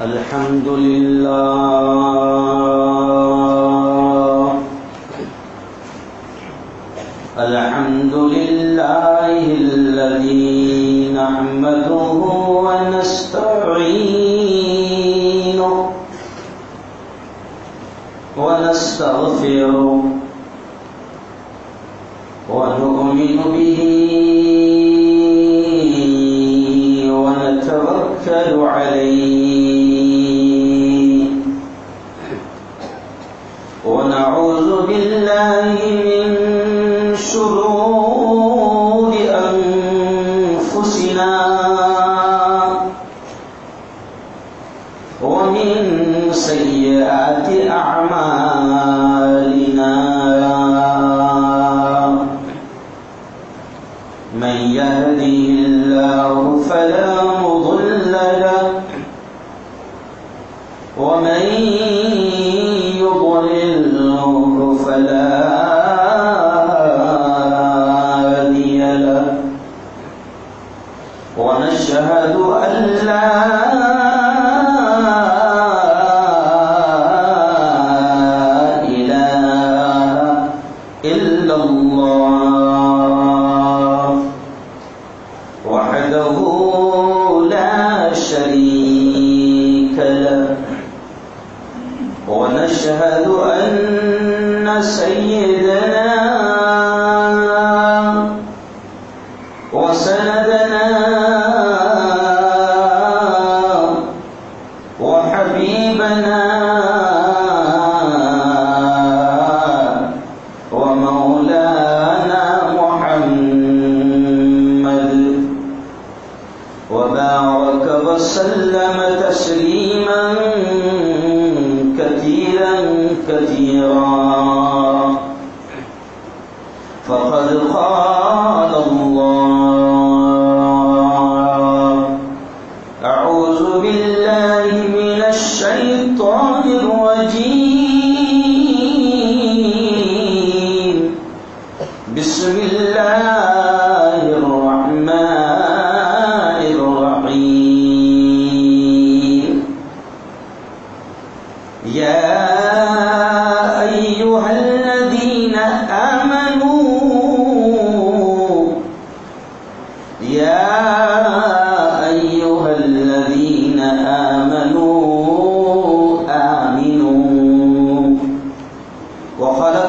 الحمد لله الحمد لله الذي نعمده ونستعينه ونستغفره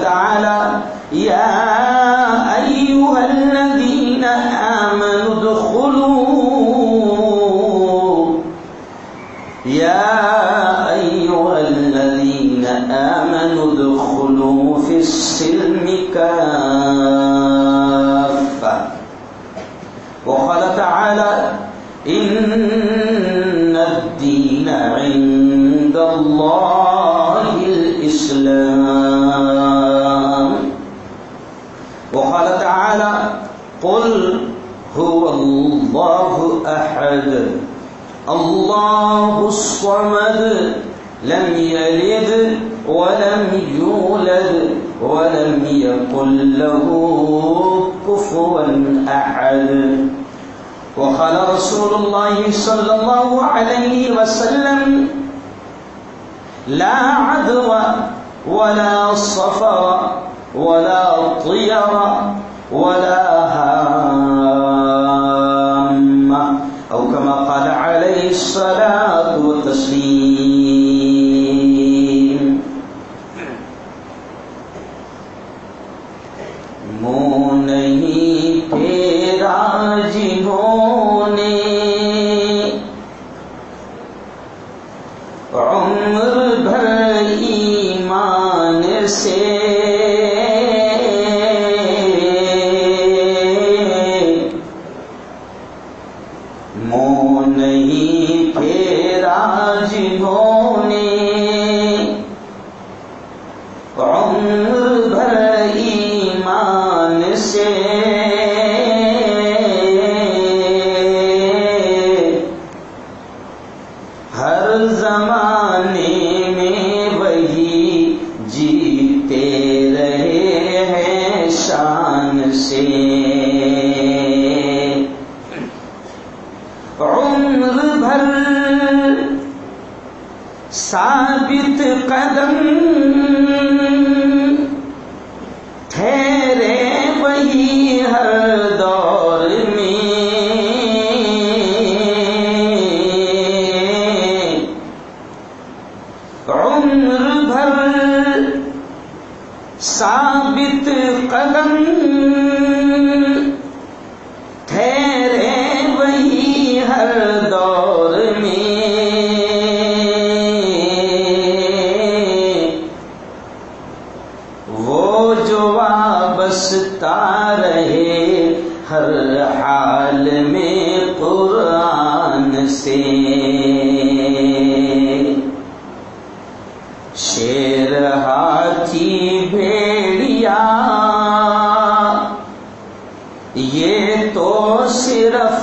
وتعالى يا أيها الذين آمنوا ادخلوا يا أيها الذين آمنوا ادخلوا في السلم كان أحد الله الصمد لم يلد ولم يولد ولم يقل له كفوا أحد. وقال رسول الله صلى الله عليه وسلم، لا عدو ولا صفر ولا طير ولا هار الصلاة والتسليم.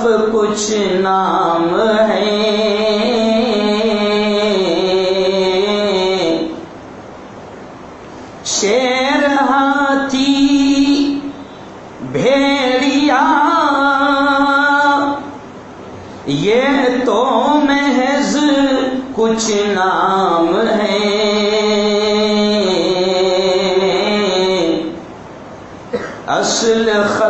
صرف کچھ نام ہے۔ شیر ہاتھی، بھیڑیا۔ یہ تو محض کچھ نام ہے۔ اصل خطرہ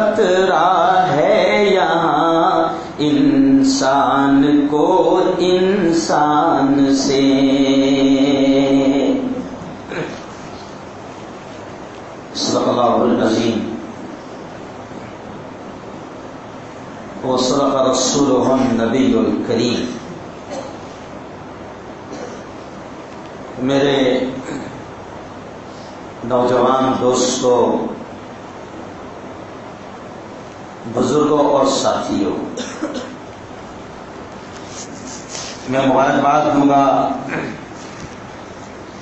کو انسان سے۔ صدق اللہ العظیم۔ وصدق رسوله النبی الکریم۔ میرے نوجوان دوستوں بزرگوں اور ساتھیوں میں مبارکباد دوں گا۔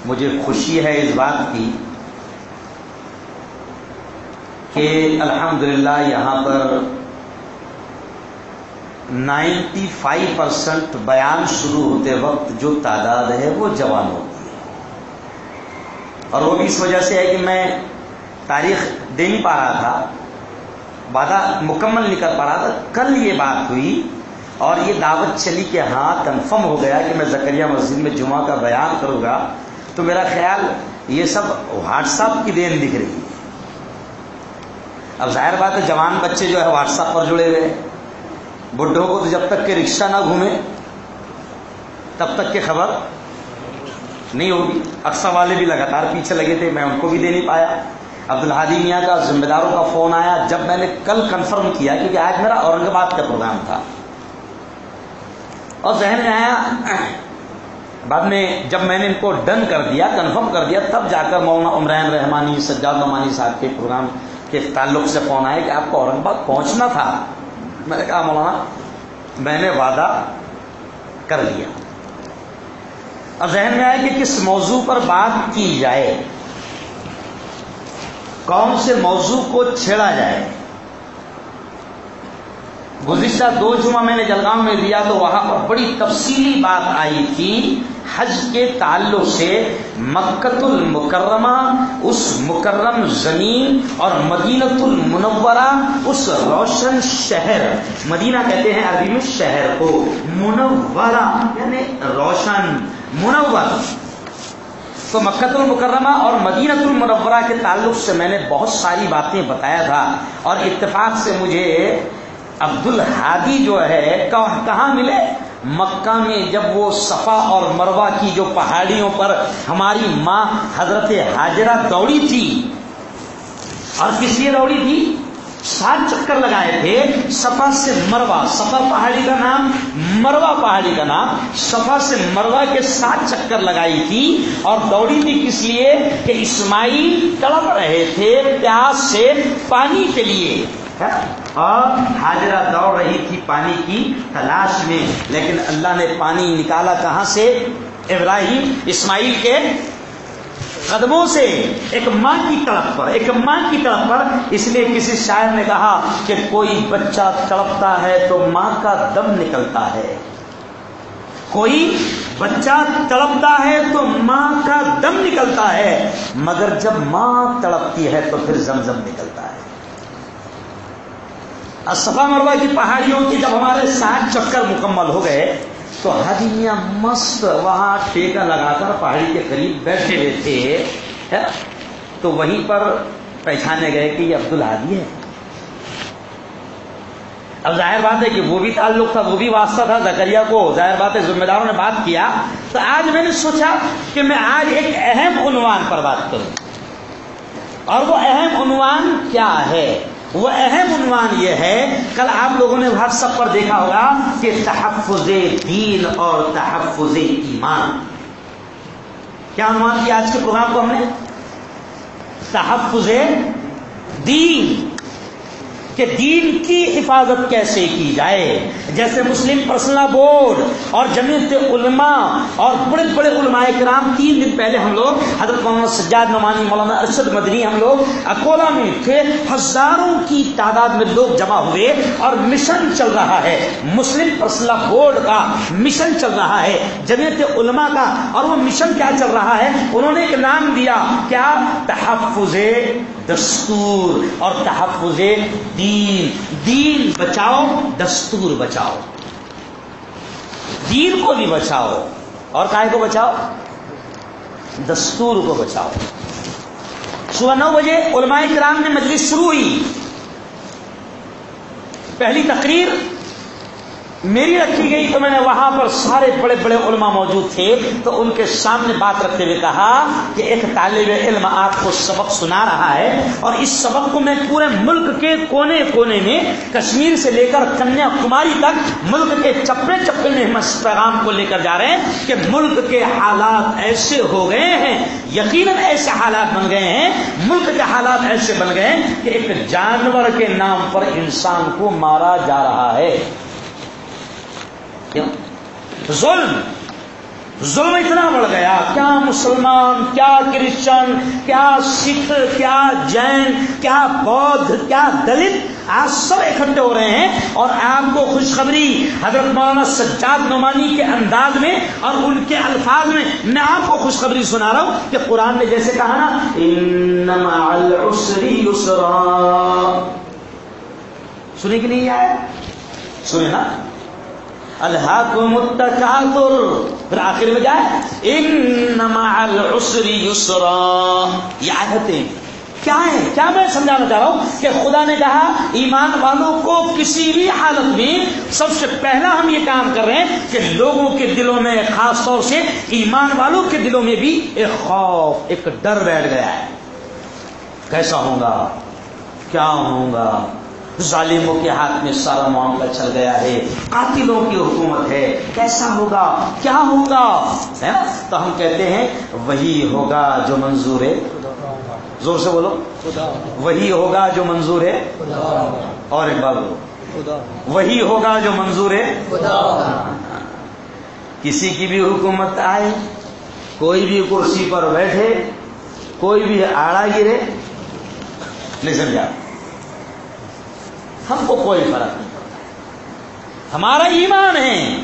مجھے خوشی ہے اس بات کی کہ الحمدللہ یہاں پر نائنٹی فائیو پرسنٹ بیان شروع ہوتے وقت جو تعداد ہے وہ جوان ہوتی ہے۔ اور وہ بھی اس وجہ سے ہے کہ میں تاریخ دے نہیں پا رہا تھا، وعدہ مکمل نہیں کر پا رہا تھا۔ کل یہ بات ہوئی اور یہ دعوت چلی کہ ہاں کنفرم ہو گیا کہ میں زکریہ مسجد میں جمعہ کا بیان کروں گا۔ تو میرا خیال یہ سب واٹس ایپ کی دین دکھ رہی ہے۔ اب ظاہر بات ہے، جوان بچے جو ہے واٹس ایپ پر جڑے ہوئے بڈھوں کو تو جب تک کہ رکشہ نہ گھومے، تب تک کہ خبر نہیں ہوگی۔ اکثر والے بھی لگاتار پیچھے لگے تھے، میں ان کو بھی دے نہیں پایا۔ عبد الحادی میاں کا ذمہ داروں کا فون آیا۔ جب میں نے کل کنفرم کیا کیونکہ آج میرا اورنگ آباد کا پروگرام تھا۔ اور ذہن میں آیا، بعد میں جب میں نے ان کو ڈن کر دیا کنفرم کر دیا، تب جا کر مولانا عمران رحمانی، سجاد نعمانی صاحب کے پروگرام کے تعلق سے فون آیا کہ آپ کو اورنگ آباد پہنچنا تھا۔ میں نے کہا، مولانا، میں نے وعدہ کر لیا۔ اب ذہن میں آیا کہ کس موضوع پر بات کی جائے، کون سے موضوع کو چھیڑا جائے۔ گزشتہ دو جمعہ میں نے جلگاؤں میں دیا تو وہاں پر بڑی تفصیلی بات آئی تھی، حج کے تعلق سے مکت المکرمہ اس مکرم زمین اور مدینت المنورہ اس روشن شہر، مدینہ کہتے ہیں عربی میں شہر کو، منورہ یعنی روشن، منور۔ تو مکت المکرمہ اور مدینت المنورہ کے تعلق سے میں نے بہت ساری باتیں بتایا تھا اور اتفاق سے مجھے عبد الحادی جو ہے، کہاں ملے؟ مکہ میں جب وہ صفا اور مروا کی جو پہاڑیوں پر ہماری ماں حضرت حاجرہ دوڑی تھی۔ اور کس لیے دوڑی تھی؟ سات چکر لگائے تھے۔ صفا سے مروا صفا پہاڑی کا نام مروا پہاڑی کا نام۔ صفا سے مروا کے سات چکر لگائی تھی۔ اور دوڑی تھی کس لیے؟ کہ اسماعیل تڑپ رہے تھے پیاس سے پانی کے لیے۔ اور حاجرہ دوڑ رہی تھی پانی کی تلاش میں، لیکن اللہ نے پانی نکالا کہاں سے؟ ابراہیم اسماعیل کے قدموں سے۔ ایک ماں کی طرف پر، ایک ماں کی طرف پر۔ اس لیے کسی شاعر نے کہا کہ کوئی بچہ تڑپتا ہے تو ماں کا دم نکلتا ہے۔ کوئی بچہ تڑپتا ہے تو ماں کا دم نکلتا ہے، مگر جب ماں تڑپتی ہے تو پھر زمزم نکلتا ہے۔ صفا مروا کی پہاڑیوں کی جب ہمارے سات چکر مکمل ہو گئے، تو حدیمیاں مست وہاں ٹیکا لگا کر پہاڑی کے قریب بیٹھے ہوئے تھے تو وہیں پر پہچانے گئے کہ یہ عبد الحادی ہے۔ اب ظاہر بات ہے کہ وہ بھی تعلق تھا، وہ بھی واسطہ تھا۔ زکریا کو ظاہر بات ہے، ذمہ داروں نے بات کیا۔ تو آج میں نے سوچا کہ میں آج ایک اہم عنوان پر بات کروں۔ اور وہ اہم عنوان کیا ہے؟ وہ اہم عنوان یہ ہے، کل آپ لوگوں نے واٹس ایپ پر دیکھا ہوگا کہ تحفظ دین اور تحفظ ایمان۔ کیا عنوان کیا آج کے پروگرام کو ہم نے؟ تحفظ دین۔ کہ دین کی حفاظت کیسے کی جائے؟ جیسے مسلم پرسنل بورڈ اور جمیت علماء اور بڑے بڑے علماء کرام، تین دن پہلے ہم لوگ حضرت مولانا سجاد نمانی مولانا ارشد مدنی ہم لوگ اکولا میں تھے، ہزاروں کی تعداد میں لوگ جمع ہوئے اور مشن چل رہا ہے۔ مسلم پرسنل بورڈ کا مشن چل رہا ہے جمیت علماء کا اور وہ مشن کیا چل رہا ہے؟ انہوں نے ایک نام دیا، کیا؟ تحفظ دستور اور تحفظ دین۔ دین بچاؤ، دستور بچاؤ۔ دین کو بھی بچاؤ۔ اور کاہے کو بچاؤ؟ دستور کو بچاؤ۔ صبح نو بجے علماء کرام نے مجلس شروع ہوئی۔ پہلی تقریر میری رکھی گئی تو میں نے وہاں پر سارے بڑے بڑے علماء موجود تھے تو ان کے سامنے بات رکھتے ہوئے کہا کہ ایک طالب علم آپ کو سبق سنا رہا ہے اور اس سبق کو میں پورے ملک کے کونے کونے میں کشمیر سے لے کر کنیا کماری تک ملک کے چپے چپے میں ہم اس پیغام کو لے کر جا رہے ہیں کہ ملک کے حالات ایسے ہو گئے ہیں، یقیناً ایسے حالات بن گئے ہیں، ملک کے حالات ایسے بن گئے ہیں کہ ایک جانور کے نام پر انسان کو مارا جا رہا ہے۔ ظلم. ظلم اتنا بڑھ گیا. کیا مسلمان، کیا کرسچن، کیا سکھ، کیا جین، کیا بودھ، کیا دلت؟ آج سب اکٹھے ہو رہے ہیں اور آپ کو خوشخبری حضرت مولانا سجاد نعمانی کے انداز میں اور ان کے الفاظ میں میں آپ کو خوشخبری سنا رہا ہوں کہ قرآن نے جیسے کہا نا، انما العسر یسرا. سنے کہ نہیں آیا سنے نا. الحاکم التکاثر پھر آخر میں جائے انما العسر یسرا یہ آیتیں کیا ہے؟ کیا میں سمجھانا چاہ رہا ہوں کہ خدا نے کہا ایمان والوں کو کسی بھی حالت میں سب سے پہلا ہم یہ کام کر رہے ہیں کہ لوگوں کے دلوں میں خاص طور سے ایمان والوں کے دلوں میں بھی ایک خوف، ایک ڈر بیٹھ گیا ہے۔ کیسا ہوگا کیا ہوگا ظالموں کے ہاتھ میں سارا معاملہ چل گیا ہے، قاتلوں کی حکومت ہے، کیسا ہوگا؟ کیا ہوگا؟ تو ہم کہتے ہیں، وہی ہوگا جو منظور ہے۔ زور سے بولو۔ وہی ہوگا جو منظور ہے۔ اور ایک بار بولو۔ وہی ہوگا جو منظور ہے۔ کسی کی بھی حکومت آئے، کوئی بھی کرسی پر بیٹھے، کوئی بھی آڑا گرے نہیں سمجھا ہم کو کوئی فرق نہیں پڑتا۔ ہمارا ایمان ہے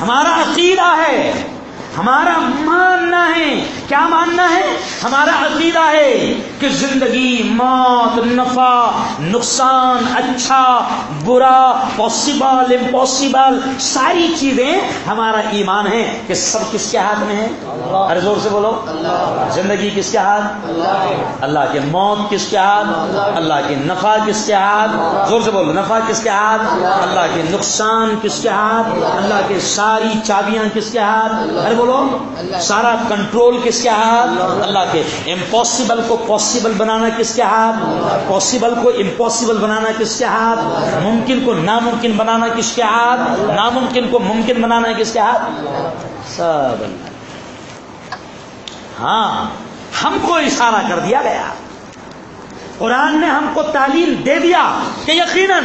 ہمارا عقیدہ ہے۔ ہمارا ماننا ہے کیا ماننا ہے ہمارا عقیدہ ہے کہ زندگی موت نفع نقصان اچھا برا پاسبل امپاسبل ساری چیزیں ہمارا ایمان ہے کہ سب کس کے ہاتھ میں ہے؟ ارے زور سے بولو۔ زندگی کس کے ہاتھ؟ اللہ۔ کے موت کس کے ہاتھ؟ اللہ۔ کے نفع کس کے ہاتھ؟ زور سے بولو۔ نفع کس کے ہاتھ؟ اللہ۔ کے نقصان کس کے ہاتھ؟ اللہ۔ کے ساری چابیاں کس کے ہاتھ؟ بولو؟ سارا کنٹرول کس کے ہاتھ اللہ کے۔ امپاسبل کو پاسبل بنانا کس کے ہاتھ پاسبل کو امپاسبل بنانا کس کے ہاتھ ممکن کو ناممکن بنانا کس کے ہاتھ ناممکن کو ممکن بنانا کس کے ہاتھ سب اللہ۔ ہاں ہم کو اشارہ کر دیا گیا۔ قرآن نے ہم کو تعلیم دے دیا کہ یقیناً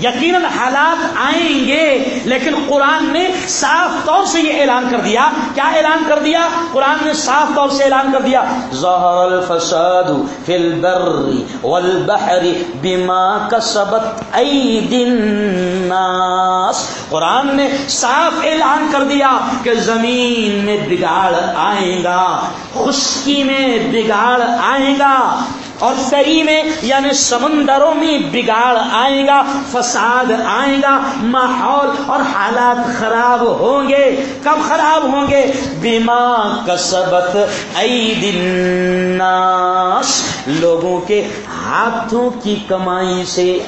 یقیناً حالات آئیں گے، لیکن قرآن نے صاف طور سے یہ اعلان کر دیا۔ کیا اعلان کر دیا؟ قرآن نے صاف طور سے اعلان کر دیا۔ ظہر الفساد فی البر والبحر بما کسبت الناس۔ قرآن نے صاف اعلان کر دیا کہ زمین میں بگاڑ آئے گا، خشکی میں بگاڑ آئے گا۔ اور سری میں یعنی سمندروں میں بگاڑ آئے گا، فساد آئے گا، ماحول اور حالات خراب ہوں گے۔ کب خراب ہوں گے؟ بیما کسبت الناس۔ لوگوں کے ہاتھوں کی کمائی سے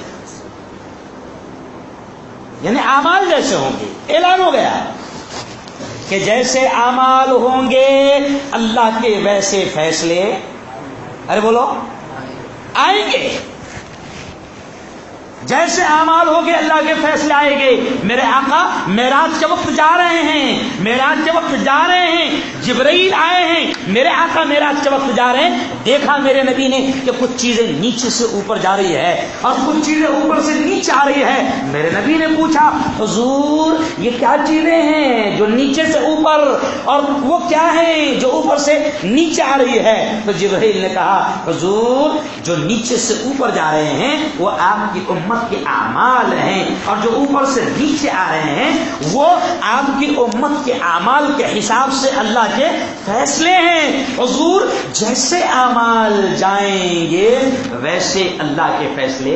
یعنی اعمال جیسے ہوں گے۔ اعلان ہو گیا کہ جیسے اعمال ہوں گے، اللہ کے ویسے فیصلے۔ ارے بولو۔ آئیں گے۔ جیسے اعمال ہوگے اللہ کے فیصلے آئے گے میرے آقا میراج کے وقت جا رہے ہیں۔ میراج کے وقت جا رہے ہیں۔ جبرائیل آئے ہیں۔ میرے آقا میراج کے وقت جا رہے ہیں۔ دیکھا میرے نبی نے کہ کچھ چیزیں نیچے سے اوپر جا رہی ہے اور کچھ چیزیں اوپر سے نیچے آ رہی ہے۔ میرے نبی نے پوچھا، حضور، یہ کیا چیزیں ہیں جو نیچے سے اوپر اور وہ کیا ہے جو اوپر سے نیچے آ رہی ہے؟ تو جبرائیل نے کہا، حضور، جو نیچے سے اوپر جا رہے ہیں، وہ آپ کی امت امت کے اعمال ہیں اور جو اوپر سے نیچے آ رہے ہیں، وہ آپ کی امت کے اعمال کے حساب سے اللہ کے فیصلے ہیں۔ حضور جیسے اعمال جائیں گے، ویسے اللہ کے فیصلے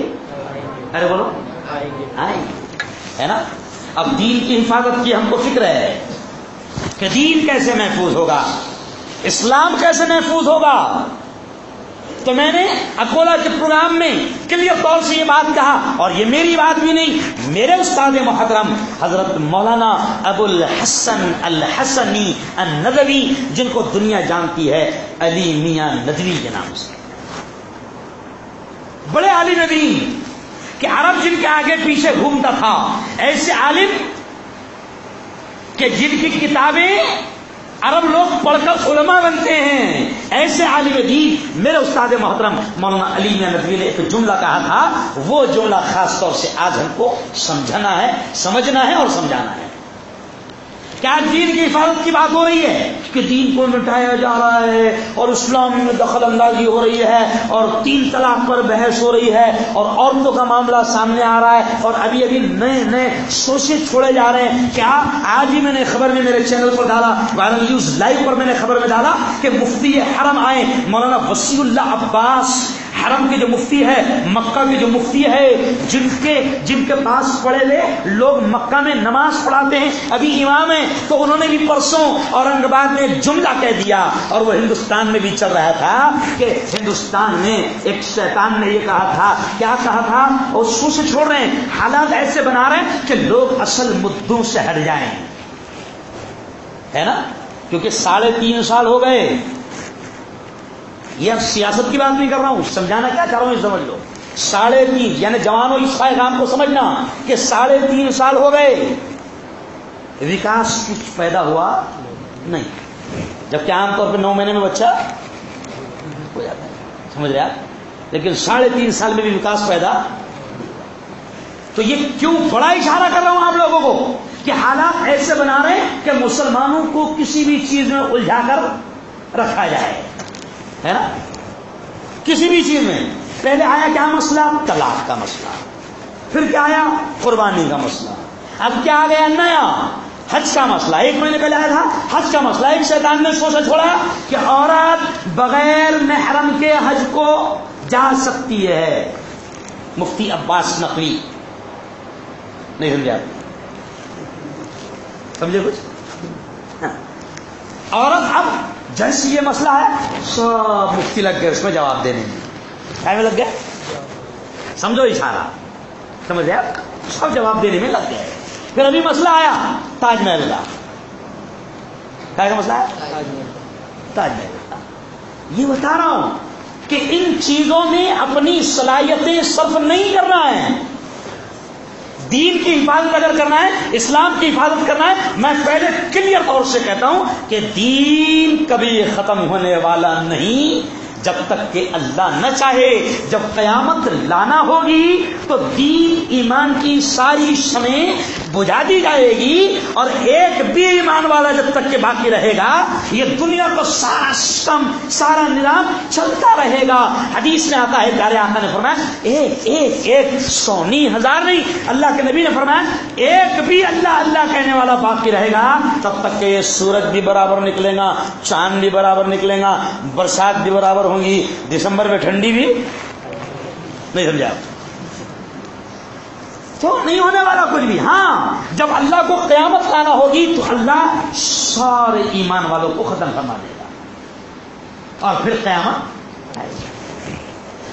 ارے بولو، آئیں ہے نا؟ اب دین کی حفاظت کی ہم کو فکر ہے کہ دین کیسے محفوظ ہوگا، اسلام کیسے محفوظ ہوگا۔ تو میں نے اکولا کے پروگرام میں کلیئر طور سے یہ بات کہا، اور یہ میری بات بھی نہیں، میرے استاد محترم حضرت مولانا ابو الحسن الحسنی الندوی، جن کو دنیا جانتی ہے، علی میاں ندوی کے نام سے۔ بڑے عالم ندوی کہ عرب جن کے آگے پیچھے گھومتا تھا، ایسے عالم کہ جن کی کتابیں عرب لوگ پڑھ کر علماء بنتے ہیں۔ ایسے عالم دین، میرے استاد محترم، مولانا علی ندوی نے ایک جملہ کہا تھا، وہ جملہ خاص طور سے آج ہم کو سمجھنا ہے سمجھنا ہے اور سمجھانا ہے۔ کیا دین کی حفاظت کی بات ہو رہی ہے؟ کہ دین کو مٹایا جا رہا ہے اور اسلام میں دخل اندازی ہو رہی ہے اور تین طلاق پر بحث ہو رہی ہے اور عورتوں کا معاملہ سامنے آ رہا ہے اور ابھی ابھی نئے نئے سوچے چھوڑے جا رہے ہیں۔ کیا آج ہی میں نے خبر میں میرے چینل پر ڈالا، وائرل نیوز لائیو پر میں نے خبر میں ڈالا کہ مفتی حرم آئے، مولانا وسیع اللہ عباس حرم کے جو مفتی ہے، مکہ کے جو مفتی ہے، جن کے جن کے پاس پڑے لے لوگ مکہ میں نماز پڑھاتے ہیں، ابھی امام ہیں، تو انہوں نے بھی پرسوں اورنگ آباد میں جملہ کہہ دیا۔ اور وہ ہندوستان میں بھی چل رہا تھا کہ ہندوستان میں ایک شیطان نے یہ کہا تھا۔ کیا کہا تھا؟ اور سو سے چھوڑ رہے ہیں۔ حالات ایسے بنا رہے ہیں کہ لوگ اصل مدوں سے ہٹ جائیں۔ ہے نا؟ کیونکہ ساڑھے تین سال ہو گئے۔ یہ اب سیاست کی بات نہیں کر رہا ہوں، سمجھانا کیا چاہ رہا ہوں یہ سمجھ لو ساڑھے تین یعنی جوانوں اس پیغام کو سمجھنا کہ ساڑھے تین سال ہو گئے۔ وکاس کچھ پیدا ہوا نہیں۔ جبکہ عام طور پہ نو مہینے میں بچہ ہو جاتا ہے۔ سمجھ رہے آپ؟ لیکن ساڑھے تین سال میں بھی وکاس پیدا۔ تو یہ کیوں بڑا اشارہ کر رہا ہوں آپ لوگوں کو کہ حالات ایسے بنا رہے ہیں کہ مسلمانوں کو کسی بھی چیز میں الجھا کر رکھا جائے۔ ہے؟ نا کسی بھی چیز میں۔ پہلے آیا کیا مسئلہ؟ طلاق کا مسئلہ۔ پھر کیا آیا؟ قربانی کا مسئلہ۔ اب کیا آ گیا؟ نیا۔ حج کا مسئلہ۔ ایک مہینے پہلے آیا تھا، حج کا مسئلہ۔ ایک شیطان نے سوچا چھوڑا کہ عورت بغیر محرم کے حج کو جا سکتی ہے۔ مفتی عباس نقلی نہیں سمجھا سمجھے کچھ؟ عورت اب جیسے یہ مسئلہ ہے، سب مفتی لگ گئے، اس میں جواب دینے میں کیا میں لگ گئے سمجھو اشارہ۔ سمجھ گیا؟ سب جواب دینے میں لگ گئے۔ پھر ابھی مسئلہ آیا، تاج محل کا۔ کیا مسئلہ؟ ہے تاج محل کا۔ یہ بتا رہا ہوں کہ ان چیزوں میں اپنی صلاحیتیں صرف نہیں کرنا ہے۔ دین کی حفاظت اگر کرنا ہے، اسلام کی حفاظت کرنا ہے۔ میں پہلے کلیئر طور سے کہتا ہوں کہ دین کبھی ختم ہونے والا نہیں۔ جب تک کہ اللہ نہ چاہے، جب قیامت لانا ہوگی، تو دین ایمان کی ساری شمیں بجھا دی جائے گی اور ایک بھی ایمان والا جب تک کہ باقی رہے گا، یہ دنیا کو سارا سسٹم سارا نظام چلتا رہے گا۔ حدیث میں آتا ہے، پیارے آقا نے فرمایا، ایک ایک ایک سونی ہزار نہیں۔ اللہ کے نبی نے فرمایا، ایک بھی اللہ اللہ کہنے والا باقی رہے گا۔ تب تک کہ یہ سورج بھی برابر نکلے گا، چاند بھی برابر نکلے گا، برسات بھی برابر ہوں گی دسمبر میں ٹھنڈی بھی نہیں سمجھا تو نہیں ہونے والا کچھ بھی۔ ہاں جب اللہ کو قیامت لانا ہوگی تو اللہ سارے ایمان والوں کو ختم کرنا دے گا۔ اور پھر قیامت آئے گا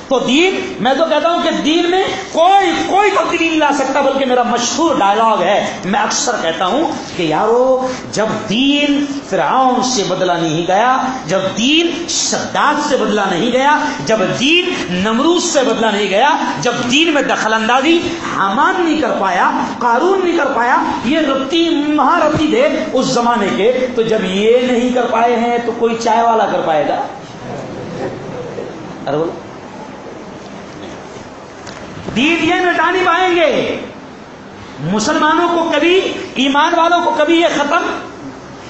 تو دین، میں تو کہتا ہوں کہ دین میں کوئی کوئی تبدیلی نہیں لا سکتا، بلکہ میرا مشہور ڈائلگ ہے۔ میں اکثر کہتا ہوں کہ یارو، جب دین فرعون سے بدلا نہیں گیا، جب دین شداد سے بدلا نہیں گیا، جب دین نمروز سے بدلا نہیں گیا، جب دین میں دخل اندازی حمان نہیں کر پایا، قارون نہیں کر پایا، یہ رتی، مہارتی تھے اس زمانے کے۔ تو جب یہ نہیں کر پائے ہیں، تو کوئی چائے والا کر پائے گا؟ ارے بولو۔ دین یہ نہیں پائیں گے۔ مسلمانوں کو کبھی، ایمان والوں کو کبھی یہ ختم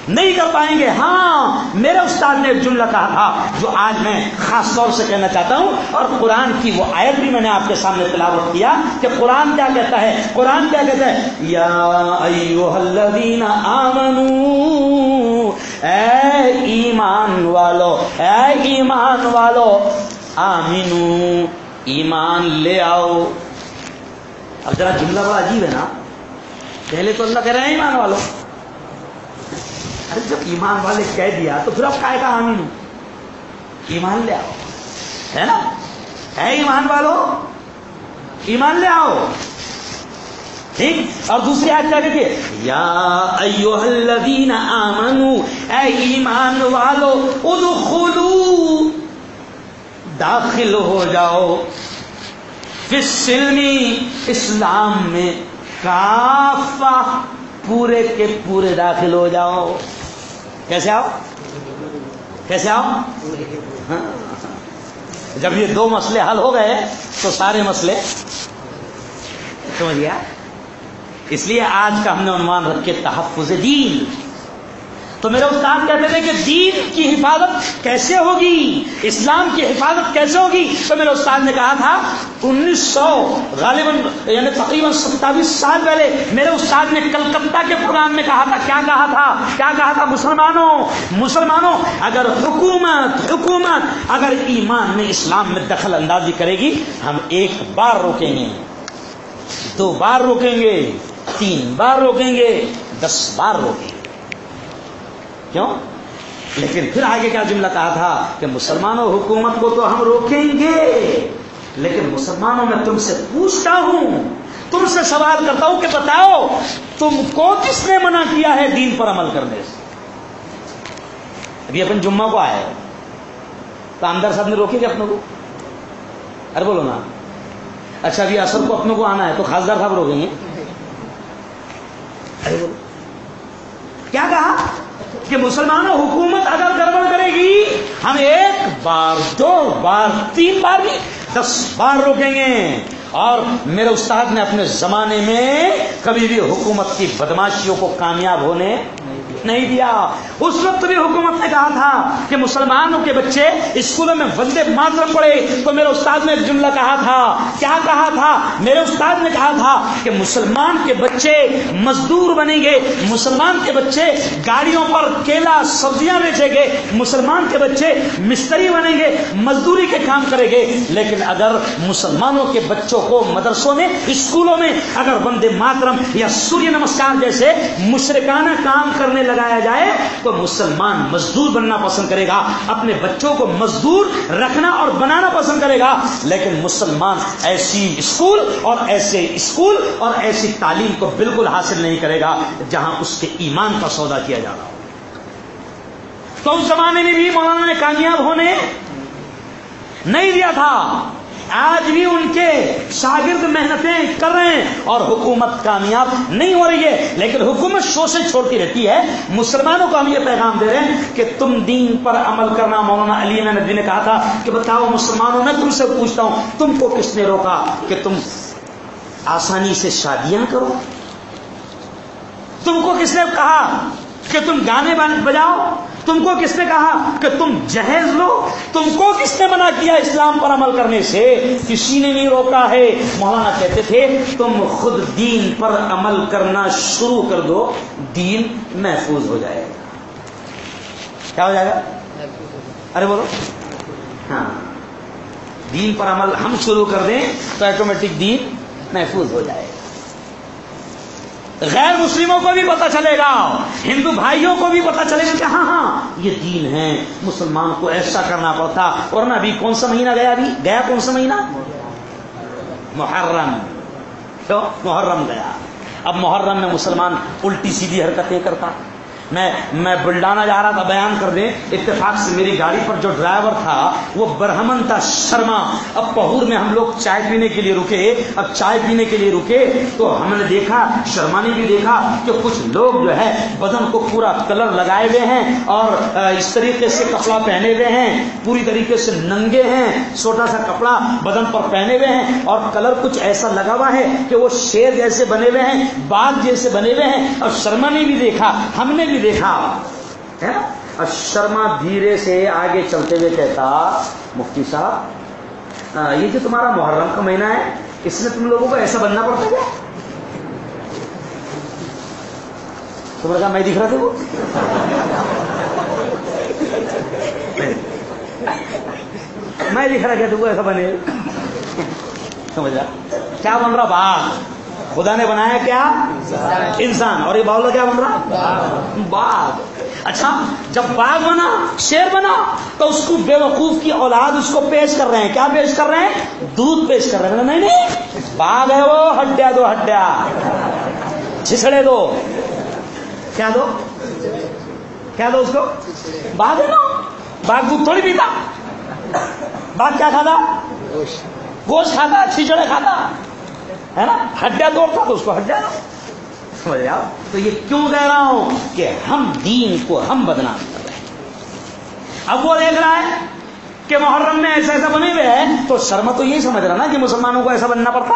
نہیں کر پائیں گے۔ ہاں میرے استاد نے ایک جملہ کہا تھا جو آج میں خاص طور سے کہنا چاہتا ہوں، اور قرآن کی وہ آیت بھی میں نے آپ کے سامنے تلاوت کیا کہ قرآن کیا کہتا ہے؟ قرآن کیا کہتا ہے؟ یا ایوہ الذین آمنو، اے ایمان والو، اے ایمان والو آمینو ایمان لے آؤ۔ اب ذرا جملہ بڑا عجیب ہے نا۔ پہلے تو اللہ کہہ رہے ہیں ایمان والو۔ ارے جب ایمان والے کہہ دیا تو پھر اب کا آمین۔ ہوں ایمان لے آؤ۔ ہے نا؟ ہے ایمان والو؟ ایمان لے آؤ۔ ٹھیک؟ اور دوسری آج کیا کہتی ہے؟ یا ایوہ الذین آمنو، اے ایمان والو، ادخلو داخل ہو جاؤ۔ فلمی اسلام میں کافا پورے کے پورے داخل ہو جاؤ۔ کیسے آؤ؟ کیسے آؤ؟ ہاں۔ جب یہ دو مسئلے حل ہو گئے تو سارے مسئلے سمجھ گیا؟ اس لیے آج کا ہم نے عنوان رکھے تحفظ دین۔ تو میرے استاد کہتے تھے کہ دین کی حفاظت کیسے ہوگی؟ اسلام کی حفاظت کیسے ہوگی؟ تو میرے استاد نے کہا تھا انیس سو غالباً یعنی تقریباً ستاویس سال پہلے میرے استاد نے کلکتہ کے پروگرام میں کہا تھا، کیا کہا تھا؟ کیا کہا تھا؟ مسلمانوں مسلمانوں، اگر حکومت حکومت، اگر ایمان میں اسلام میں دخل اندازی کرے گی، ہم ایک بار روکیں گے، دو بار روکیں گے، تین بار روکیں گے، دس بار روکیں گے۔ کیوں؟ لیکن پھر آگے کیا جملہ کہا تھا کہ مسلمانوں حکومت کو تو ہم روکیں گے، لیکن مسلمانوں میں تم سے پوچھتا ہوں، تم سے سوال کرتا ہوں کہ بتاؤ، تم کو کس نے منع کیا ہے دین پر عمل کرنے سے؟ ابھی اپن جمعہ کو آئے تو آمدار صاحب نے روکے گے اپنے کو؟ ارے بولو نا۔ اچھا ابھی اصل کو اپنے کو آنا ہے، تو خاصدار صاحب روکیں گے؟ ارے بولو۔ کیا کہا؟ کہ مسلمانوں حکومت اگر گڑبڑ کرے گی، ہم ایک بار، دو بار، تین بار بھی دس بار روکیں گے۔ اور میرے استاد نے اپنے زمانے میں کبھی بھی حکومت کی بدماشیوں کو کامیاب ہونے نہیں دیا۔ اس وقت بھی حکومت نے کہا تھا کہ مسلمانوں کے بچے اسکولوں میں وندے ماترم پڑے تو میرے استاد نے ایک جملہ کہا تھا۔ کیا کہا تھا؟ میرے استاد نے کہا تھا کہ مسلمان کے بچے مزدور بنیں گے۔ مسلمان کے بچے گاڑیوں پر کیلا سبزیاں بیچیں گے۔ مسلمان کے بچے مستری بنیں گے، مزدوری کے کام کریں گے۔ لیکن اگر مسلمانوں کے بچوں کو مدرسوں میں، اسکولوں میں اگر وندے ماترم یا سوریہ نمسکار جیسے مشرکانہ کام کرنے لگایا جائے تو مسلمان مزدور بننا پسند کرے گا، اپنے بچوں کو مزدور رکھنا اور بنانا پسند کرے گا۔ لیکن مسلمان ایسی اسکول اور ایسے اسکول اور ایسی تعلیم کو بالکل حاصل نہیں کرے گا جہاں اس کے ایمان کا سودا کیا جا رہا ہو۔ تو اس زمانے میں بھی مولانا نے کامیاب ہونے نہیں دیا تھا۔ آج بھی ان کے شاگرد محنتیں کر رہے ہیں اور حکومت کامیاب نہیں ہو رہی ہے، لیکن حکومت شوشے چھوڑتی رہتی ہے۔ مسلمانوں کو ہم یہ پیغام دے رہے ہیں کہ تم دین پر عمل کرنا، مولانا علی ندوی نے کہا تھا کہ بتاؤ مسلمانوں، میں تم سے پوچھتا ہوں، تم کو کس نے روکا کہ تم آسانی سے شادیاں کرو؟ تم کو کس نے کہا کہ تم گانے بجاؤ؟ تم کو کس نے کہا کہ تم جہیز لو تم کو کس نے منع کیا اسلام پر عمل کرنے سے؟ کسی نے نہیں روکا ہے۔ مولانا کہتے تھے، تم خود دین پر عمل کرنا شروع کر دو، دین محفوظ ہو جائے گا۔ کیا ہو جائے گا؟ ارے بولو۔ ہاں۔ دین پر عمل ہم شروع کر دیں تو آٹومیٹک دین محفوظ ہو جائے گا۔ غیر مسلموں کو بھی پتا چلے گا ہندو بھائیوں کو بھی پتا چلے گا کہ ہاں ہاں یہ دین ہے۔ مسلمان کو ایسا کرنا پڑتا۔ اور نہ ابھی کون سا مہینہ گیا ابھی؟ گیا کون سا مہینہ؟ محرم۔ تو محرم گیا۔ اب محرم میں مسلمان الٹی سیدھی حرکتیں کرتا۔ میں میں بلڈانا جا رہا تھا، بیان کر دیں۔ اتفاق سے میری گاڑی پر جو ڈرائیور تھا، وہ برہمن تھا، شرما۔ اب پہور میں ہم لوگ چائے پینے کے لیے رکے۔ اب چائے پینے کے لیے رکے تو ہم نے دیکھا، شرما نے بھی دیکھا کہ کچھ لوگ جو ہے بدن کو پورا کلر لگائے ہوئے ہیں اور اس طریقے سے کپڑا پہنے ہوئے ہیں۔ پوری طریقے سے ننگے ہیں، چھوٹا سا کپڑا بدن پر پہنے ہوئے ہیں اور کلر کچھ ایسا لگا ہوا ہے کہ وہ شیر جیسے بنے ہوئے ہیں، باغ جیسے بنے ہوئے ہیں۔ اور شرما نے بھی دیکھا، ہم نے بھی بھی دیکھا۔ ہے نا؟ شرما دھیرے سے آگے چلتے ہوئے کہتا مفتی صاحب یہ جو تمہارا محرم کا مہینہ ہے، اس میں تم لوگوں کو ایسا بننا پڑتا کیا؟ تمہیں کہا میں دکھ رہا تھا وہ؟ میں دکھ رہا کیا تم کو ایسا بنے؟ سمجھ رہا؟ کیا بن رہا باغ خدا نے بنایا کیا؟ انسان. اور یہ باؤلا کیا بن رہا؟ باغ. اچھا جب باغ بنا، شیر بنا، تو اس کو بے وقوف کی اولاد اس کو پیش کر رہے ہیں. کیا پیش کر رہے ہیں؟ دودھ پیش کر رہے ہیں. نہیں نہیں، باغ ہے وہ ہڈیا دو ہڈیا چھسڑے دو. کیا دو؟ کیا دو اس کو؟ باغ ہے نا. باغ دودھ تھوڑی پیتا. باغ کیا کھاتا؟ گوشت. کھاتا چھچڑے کھاتا. ہے نا؟ ہڈیا توڑتا تو اس کو ہڈیا سمجھ رہے تو یہ کیوں کہہ رہا ہوں؟ کہ ہم دین کو ہم بدنام کر رہے ہیں۔ اب وہ دیکھ رہا ہے کہ محرم میں ایسا ایسا بنے ہوئے ہیں، تو شرما تو یہی سمجھ رہا نا کہ مسلمانوں کو ایسا بننا پڑتا۔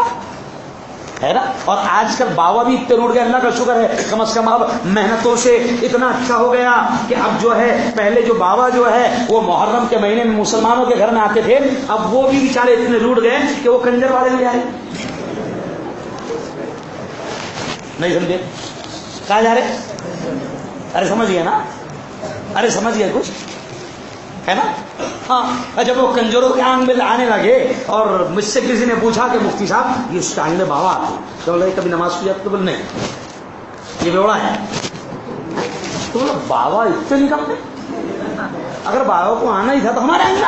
ہے نا؟ اور آج کل باوا بھی اتنے روٹ گئے، اللہ کا شکر ہے، کم از کم اب محنتوں سے اتنا اچھا ہو گیا کہ اب جو ہے، پہلے جو باوا جو ہے، وہ محرم کے مہینے میں مسلمانوں کے گھر میں آتے تھے، اب وہ بھی بیچارے اتنے روٹ گئے کہ وہ کنجر والے بھی آئے۔ نہیں سمجھے؟ کہاں جا رہے ارے سمجھ گیا نا؟ ارے سمجھ گیا کچھ؟ ہے نا؟ ہاں جب وہ کنجوروں کے آنگ میں آنے لگے اور مجھ سے کسی نے پوچھا کہ مفتی صاحب، یہ اس بابا آتے تو بولے، کبھی نماز کی تو بول نہیں۔ یہ بیوڑا ہے۔ تو بولے، بابا اتنے نکلتے اگر بابا کو آنا ہی تھا تو ہمارے آئیں گے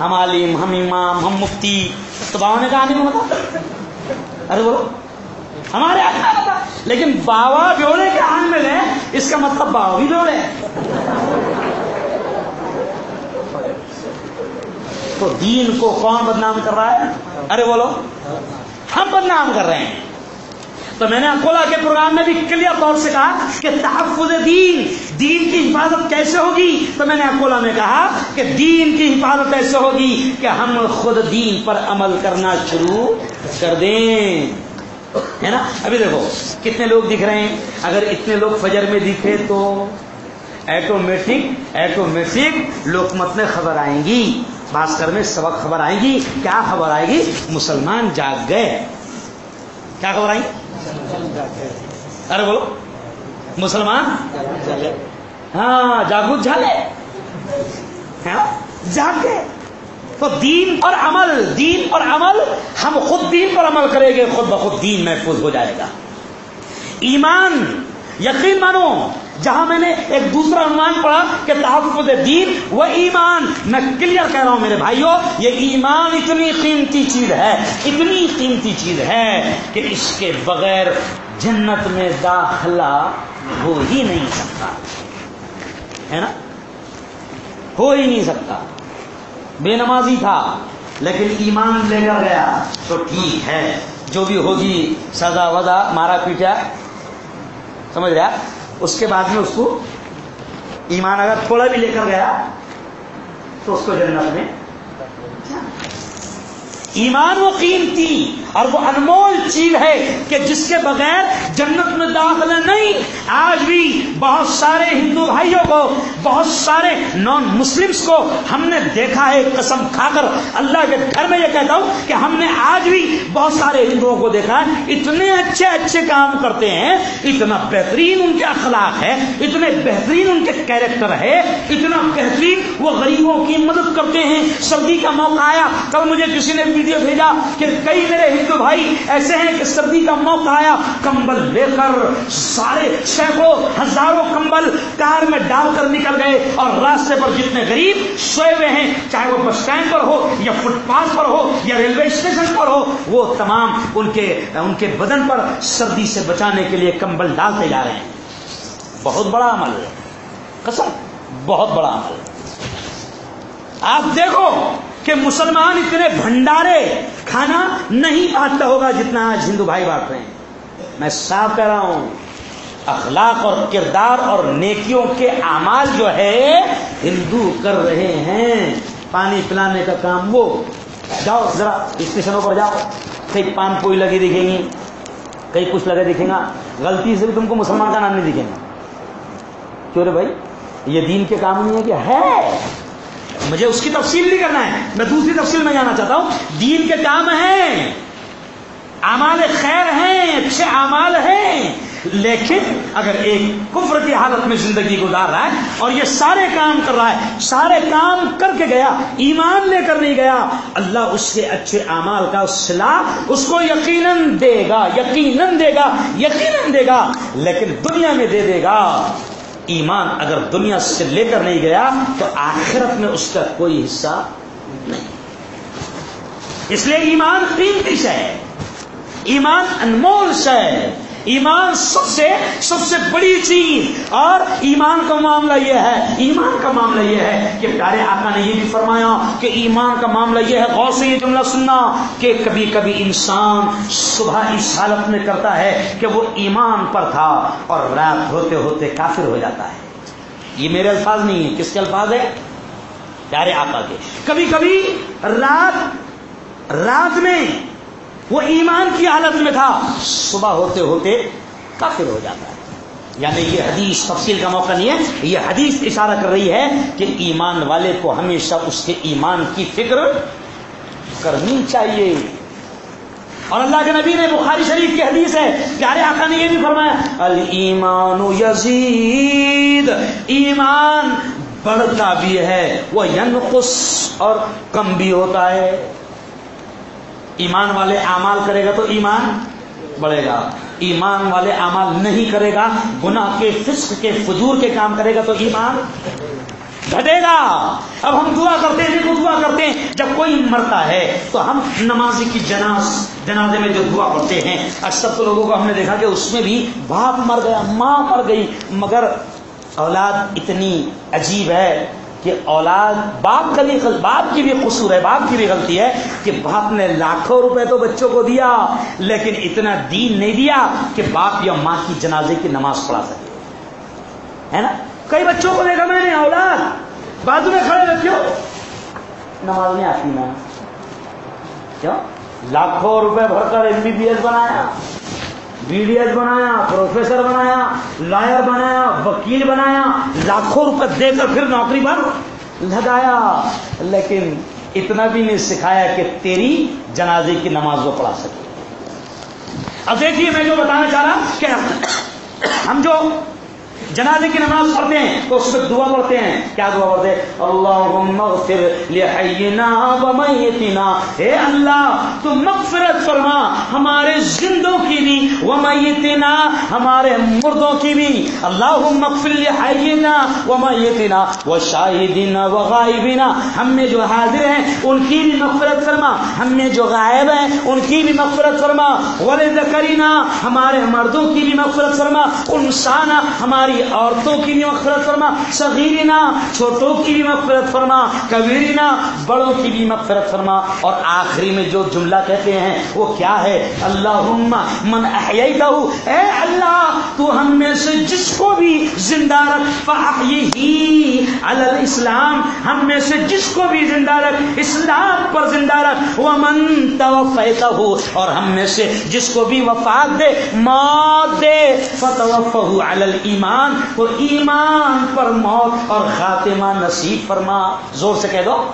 ہم عالم، ہم امام، ہم مفتی۔ تو بابا نے کہا نہیں ہوتا مطلب؟ ارے بولو۔ ہمارے تھا۔ لیکن باوا بیوڑے کے آن میں اس کا مطلب باوا بھی بیوڑے تو دین کو کون بدنام کر رہا ہے؟ ارے بولو، ہم بدنام کر رہے ہیں۔ تو میں نے اکولا کے پروگرام میں بھی کلیئر طور سے کہا کہ تحفظ دین دین کی حفاظت کیسے ہوگی؟ تو میں نے اکولا میں کہا کہ دین کی حفاظت ایسے ہوگی؟ کہ ہم خود دین پر عمل کرنا شروع کر دیں۔ ہے نا؟ ابھی دیکھو، کتنے لوگ دکھ رہے ہیں؟ اگر اتنے لوگ فجر میں دکھے تو ایٹومیٹک ایٹومیٹک لوکمت میں خبر آئیں گی۔ بھاسکر میں سبق خبر آئیں گی۔ کیا خبر آئے گی؟ مسلمان جاگ گئے۔ کیا خبر آئی؟ ارے بولو، مسلمان؟ ہاں جاگو جھالے۔ ہاں؟ جاگ گئے۔ تو دین اور عمل، دین اور عمل، ہم خود دین پر عمل کریں گے، خود بخود دین محفوظ ہو جائے گا۔ ایمان، یقین مانو، جہاں میں نے ایک دوسرا عنوان پڑھا کہ تحفظ دین وہ ایمان، میں کلیئر کہہ رہا ہوں میرے بھائیوں، یہ ایمان اتنی قیمتی چیز ہے، اتنی قیمتی چیز ہے کہ اس کے بغیر جنت میں داخلہ ہو ہی نہیں سکتا۔ ہے نا؟ ہو ہی نہیں سکتا۔ بے نمازی تھا، لیکن ایمان لے کر گیا۔ تو ٹھیک ہے، جو بھی ہوگی، سزا وزا، مارا پیٹا۔ سمجھ رہا اس کے بعد میں اس کو ایمان اگر تھوڑا بھی لے کر گیا، تو اس کو جنت میں ایمان وہ قیمتی اور وہ انمول چیز ہے کہ جس کے بغیر جنت میں داخلہ نہیں۔ آج بھی بہت سارے ہندو بھائیوں کو، بہت سارے نان مسلمس کو ہم نے دیکھا ہے قسم کھا کر۔ اللہ کے گھر میں یہ کہتا ہوں کہ ہم نے آج بھی بہت سارے ہندوؤں کو دیکھا ہے۔ اتنے اچھے اچھے کام کرتے ہیں، اتنا بہترین ان کے اخلاق ہے، اتنے بہترین ان کے کیریکٹر ہے، اتنا بہترین وہ غریبوں کی مدد کرتے ہیں۔ سردی کا موقع آیا، کل مجھے کسی نے ویڈیو بھیجا کہ کئی میرے ہندو بھائی ایسے ہیں کہ سردی کا موقع آیا، کمبل لے کر سارے سینکڑوں، ہزاروں کمبل کار میں ڈال کر نکل گئے اور راستے پر جتنے غریب سوئے ہوئے ہیں، چاہے وہ بس اسٹینڈ پر ہو یا فٹ پاتھ پر ہو یا ریلوے اسٹیشن پر ہو، وہ تمام ان کے ان کے بدن پر سردی سے بچانے کے لیے کمبل ڈالتے جا رہے ہیں۔ بہت بڑا عمل ہے۔ قسم، بہت بڑا عمل ہے۔ آپ دیکھو کہ مسلمان اتنے بھنڈارے کھانا نہیں بانٹتا ہوگا جتنا آج ہندو بھائی بانٹ رہے ہیں۔ میں صاف کہہ رہا ہوں، اخلاق اور کردار اور نیکیوں کے اعمال جو ہے، ہندو کر رہے ہیں۔ پانی پلانے کا کام وہ۔ جاؤ ذرا اسٹیشنوں پر جاؤ۔ کئی پان پوئی لگی دکھیں گی کئی کچھ لگے دکھیں گا۔ غلطی سے بھی تم کو مسلمان کا نام نہیں دکھیں گا کیوں رے بھائی؟ یہ دین کے کام نہیں ہے کہ ہے۔ مجھے اس کی تفصیل نہیں کرنا ہے، میں دوسری تفصیل میں جانا چاہتا ہوں۔ دین کے کام ہیں، اعمال خیر ہیں، اچھے اعمال ہیں، لیکن اگر ایک کفر کی حالت میں زندگی گزار رہا ہے اور یہ سارے کام کر رہا ہے، سارے کام کر کے گیا، ایمان لے کر نہیں گیا، اللہ اس کے اچھے اعمال کا صلاح اس کو یقیناً دے گا، یقیناً دے گا، یقیناً دے گا، لیکن دنیا میں دے دے گا۔ ایمان اگر دنیا سے لے کر نہیں گیا تو آخرت میں اس کا کوئی حصہ نہیں۔ اس لیے ایمان قیمتی ہے۔ ایمان انمول ہے۔ ایمان سب سے سب سے بڑی چیز۔ اور ایمان کا معاملہ یہ ہے، ایمان کا معاملہ یہ ہے کہ پیارے آقا نے یہ بھی فرمایا کہ ایمان کا معاملہ یہ ہے غور سے یہ جملہ سننا کہ کبھی کبھی انسان صبح اس حالت میں کرتا ہے کہ وہ ایمان پر تھا اور رات ہوتے ہوتے کافر ہو جاتا ہے۔ یہ میرے الفاظ نہیں ہے کس کے الفاظ ہے پیارے آقا کے۔ کبھی کبھی رات رات میں وہ ایمان کی حالت میں تھا۔ صبح ہوتے ہوتے کافر ہو جاتا ہے۔ یعنی یہ حدیث تفصیل کا موقع نہیں ہے۔ یہ حدیث اشارہ کر رہی ہے کہ ایمان والے کو ہمیشہ اس کے ایمان کی فکر کرنی چاہیے۔ اور اللہ کے نبی نے بخاری شریف کی حدیث ہے۔ پیارے آقا نے یہ بھی فرمایا المان یزید، ایمان بڑھتا بھی ہے، وہ ینقص اور کم بھی ہوتا ہے۔ ایمان والے اعمال کرے گا تو ایمان بڑھے گا۔ ایمان والے اعمال نہیں کرے گا، گناہ کے، فسق کے، فجور کے کام کرے گا تو ایمان گھٹے گا۔ اب ہم دعا کرتے ہیں، دیکھو دعا کرتے ہیں۔ جب کوئی مرتا ہے تو ہم نمازی کی جناز، جنازے میں جو دعا کرتے ہیں اکثر تو لوگوں کو ہم نے دیکھا کہ اس میں بھی باپ مر گیا، ماں مر گئی، مگر اولاد اتنی عجیب ہے۔ کہ اولاد باپ کا بھی باپ کی بھی قصور ہے، باپ کی بھی غلطی ہے کہ باپ نے لاکھوں روپے تو بچوں کو دیا، لیکن اتنا دین نہیں دیا کہ باپ یا ماں کی جنازے کی نماز پڑھا سکے۔ ہے نا؟ کئی بچوں کو دیکھا میں نے، اولاد، بازو میں کھڑے رکھو نماز نہیں آتی، میں کیوں؟ لاکھوں روپے بھر کر ایم بی بی ایس بنایا۔ بی ڈی ایس بنایا، پروفیسر بنایا، لائر بنایا، وکیل بنایا، لاکھوں روپے دے کر پھر نوکری پر لگایا۔ لیکن اتنا بھی نہیں سکھایا کہ تیری جنازے کی نماز وہ پڑھا سکے۔ اب دیکھیے میں جو بتانا چاہ رہا کہ ہم جو جنازے کی نماز پڑھتے ہیں، تو اس میں دعا پڑھتے ہیں۔ کیا دعا پڑھتے ہیں؟ اللہ اغفر لحینا و میتنا۔ اے اللہ، تو مغفرت فرما۔ ہمارے زندوں کی بھی، و میتنا۔ ہمارے مردوں کی بھی۔ اللہ اغفر لحینا و میتنا و ہم میں جو حاضر ہیں، ان کی بھی مغفرت فرما۔ ہم میں جو غائب ہیں، ان کی بھی مغفرت فرما۔ ولذکرنا ہمارے مردوں کی بھی مغفرت فرما۔ انسانہ، ہماری ہماری عورتوں کی بھی مغفرت فرما صغیرنا چھوٹوں کی بھی مغفرت فرما کبیرنا بڑوں کی بھی مغفرت فرما۔ اور آخری میں جو جملہ کہتے ہیں، وہ کیا ہے؟ اللہ من اے اللہ، تو ہم میں سے جس کو بھی زندہ رکھ ہی الاسلام، ہم میں سے جس کو بھی زندہ رکھ، اسلام پر زندہ رکھ وہ من تو اور ہم میں سے جس کو بھی وفات دے موت دے فتوفہ علی الایمان۔ وہ ایمان پر موت اور خاتمہ نصیب فرما، زور سے کہہ دو۔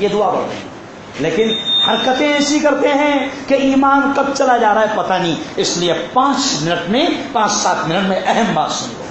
یہ دعا بڑھ لیکن حرکتیں ایسی کرتے ہیں کہ ایمان کب چلا جا رہا ہے پتہ نہیں۔ اس لیے پانچ منٹ میں، پانچ سات منٹ میں اہم بات سن لو